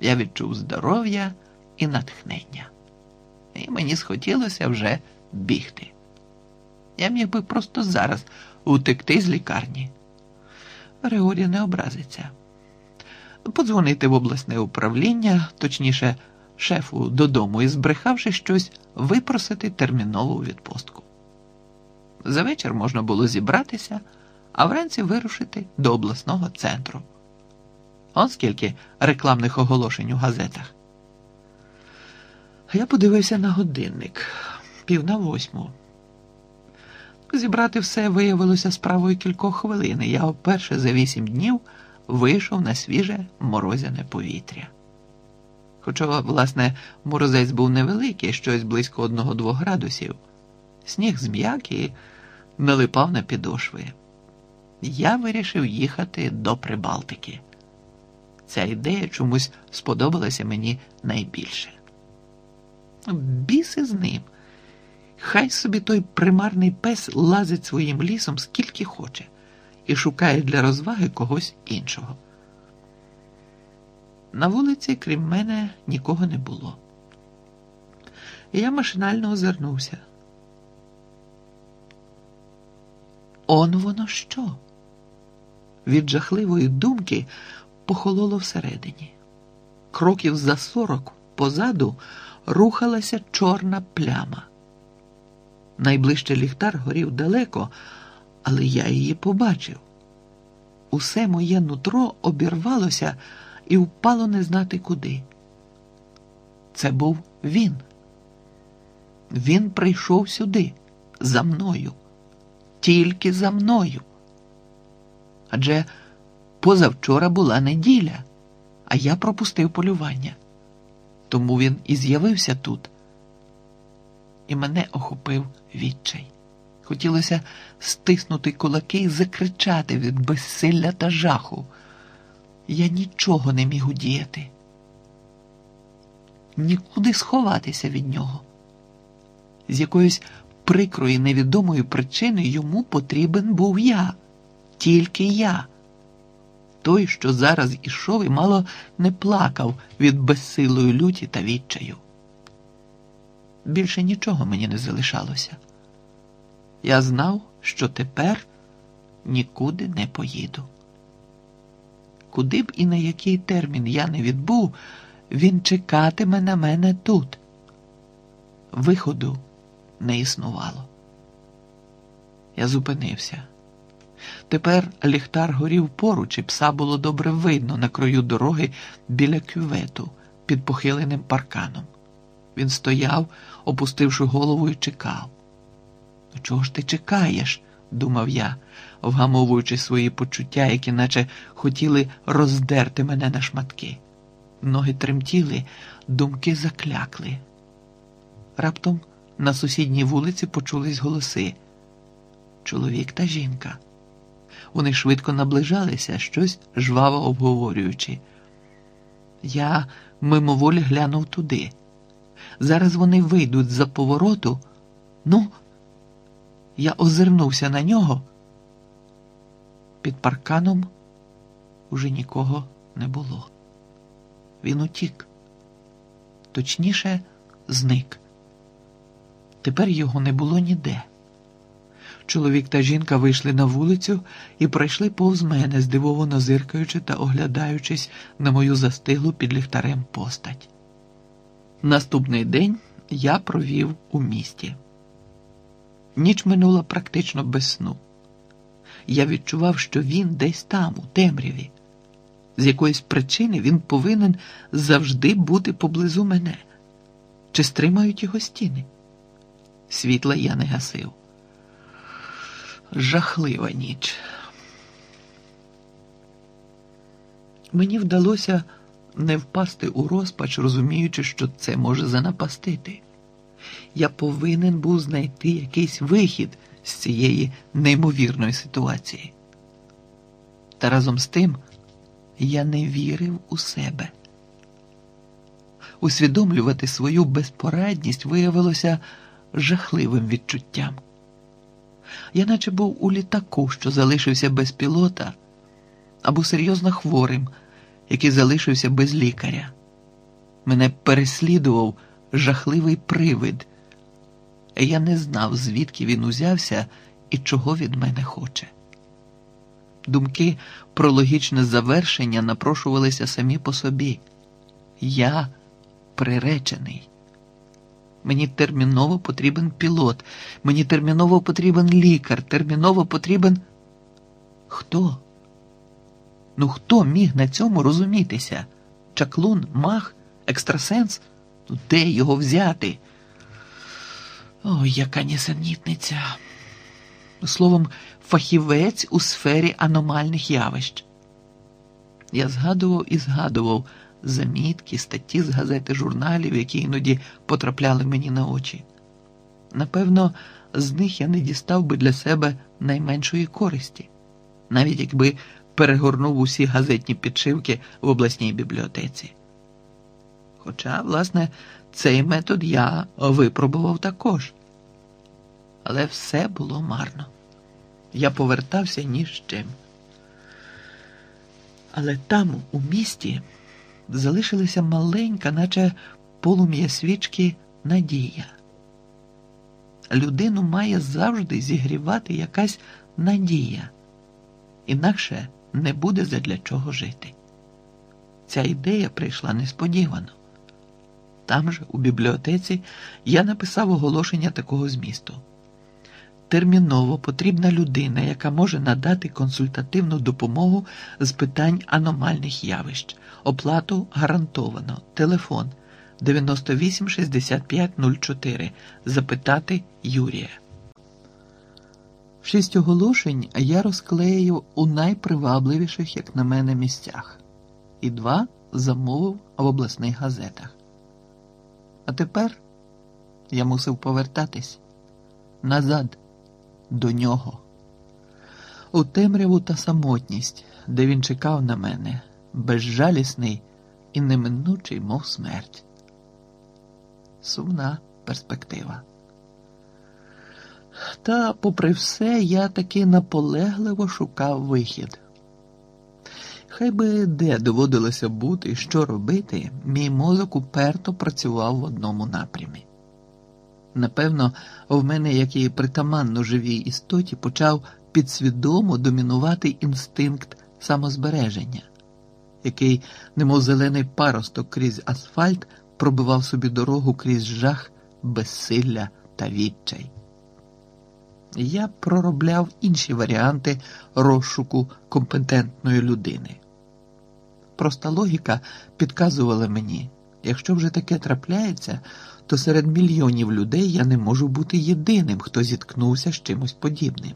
Я відчув здоров'я і натхнення. І мені схотілося вже бігти. Я міг би просто зараз утекти з лікарні. Григорій не образиться. Подзвонити в обласне управління, точніше, шефу додому і, збрехавши щось, випросити термінову відпустку. За вечір можна було зібратися, а вранці вирушити до обласного центру. Он скільки рекламних оголошень у газетах. Я подивився на годинник пів на восьму. Зібрати все виявилося справою кількох хвилин. Я вперше за вісім днів вийшов на свіже морозяне повітря. Хоча, власне, морозець був невеликий, щось близько одного-двох градусів, сніг зм'як і налипав на підошви. Я вирішив їхати до Прибалтики. Ця ідея чомусь сподобалася мені найбільше. Біси з ним. Хай собі той примарний пес лазить своїм лісом скільки хоче, і шукає для розваги когось іншого. На вулиці, крім мене, нікого не було. Я машинально озирнувся. Он воно що? Від жахливої думки похололо всередині. Кроків за сорок позаду рухалася чорна пляма. Найближчий ліхтар горів далеко, але я її побачив. Усе моє нутро обірвалося і впало не знати куди. Це був він. Він прийшов сюди, за мною, тільки за мною. Адже позавчора була неділя, а я пропустив полювання. Тому він і з'явився тут. І мене охопив відчай. Хотілося стиснути кулаки і закричати від безсилля та жаху. Я нічого не міг удіяти, нікуди сховатися від нього. З якоїсь прикрої невідомої причини йому потрібен був я, тільки я. Той, що зараз ішов і мало не плакав від безсилої люті та відчаю. Більше нічого мені не залишалося. Я знав, що тепер нікуди не поїду. Куди б і на який термін я не відбув, він чекатиме на мене тут. Виходу не існувало. Я зупинився. Тепер ліхтар горів поруч, і пса було добре видно на краю дороги біля кювету під похиленим парканом. Він стояв, опустивши голову і чекав. Ну, чого ж ти чекаєш? думав я, вгамовуючи свої почуття, які наче хотіли роздерти мене на шматки. Ноги тремтіли, думки заклякли. Раптом на сусідній вулиці почулись голоси чоловік та жінка. Вони швидко наближалися, щось жваво обговорюючи. Я мимоволі глянув туди. Зараз вони вийдуть за повороту. Ну, я озирнувся на нього. Під парканом уже нікого не було. Він утік, точніше, зник. Тепер його не було ніде. Чоловік та жінка вийшли на вулицю і пройшли повз мене, здивовано зиркаючи та оглядаючись на мою застиглу під ліхтарем постать. Наступний день я провів у місті. Ніч минула практично без сну. Я відчував, що він десь там, у темряві. З якоїсь причини він повинен завжди бути поблизу мене. Чи стримають його стіни? Світла я не гасив. Жахлива ніч. Мені вдалося не впасти у розпач, розуміючи, що це може занапастити. Я повинен був знайти якийсь вихід з цієї неймовірної ситуації. Та разом з тим я не вірив у себе. Усвідомлювати свою безпорадність виявилося жахливим відчуттям. Я наче був у літаку, що залишився без пілота, або серйозно хворим, який залишився без лікаря. Мене переслідував жахливий привид. Я не знав, звідки він узявся і чого від мене хоче. Думки про логічне завершення напрошувалися самі по собі. Я приречений. Мені терміново потрібен пілот, мені терміново потрібен лікар, терміново потрібен. Хто? Ну хто міг на цьому розумітися? Чаклун, мах, екстрасенс? Ну де його взяти? Ой, яка нісенітниця. Словом, фахівець у сфері аномальних явищ. Я згадував і згадував замітки, статті з газети журналів, які іноді потрапляли мені на очі. Напевно, з них я не дістав би для себе найменшої користі, навіть якби перегорнув усі газетні підшивки в обласній бібліотеці. Хоча, власне, цей метод я випробував також. Але все було марно. Я повертався ні з чим. Але там, у місті, залишилася маленька, наче полум'я свічки, надія. Людину має завжди зігрівати якась надія, інакше не буде задля чого жити. Ця ідея прийшла несподівано. Там же, у бібліотеці, я написав оголошення такого змісту. Терміново потрібна людина, яка може надати консультативну допомогу з питань аномальних явищ. Оплату гарантовано. Телефон 98 65 04. Запитати Юрія. Шість оголошень я розклеїв у найпривабливіших, як на мене, місцях, і два замовив в обласних газетах. А тепер я мусив повертатись назад до нього, у темряву та самотність, де він чекав на мене, безжалісний і неминучий, мов смерть. Сумна перспектива. Та, попри все, я таки наполегливо шукав вихід. Хай би де доводилося бути і що робити, мій мозок уперто працював в одному напрямі. Напевно, в мене, як і притаманно живій істоті, почав підсвідомо домінувати інстинкт самозбереження, який, немов зелений паросток крізь асфальт, пробивав собі дорогу крізь жах, безсилля та відчай. Я проробляв інші варіанти розшуку компетентної людини. Проста логіка підказувала мені, якщо вже таке трапляється, то серед мільйонів людей я не можу бути єдиним, хто зіткнувся з чимось подібним.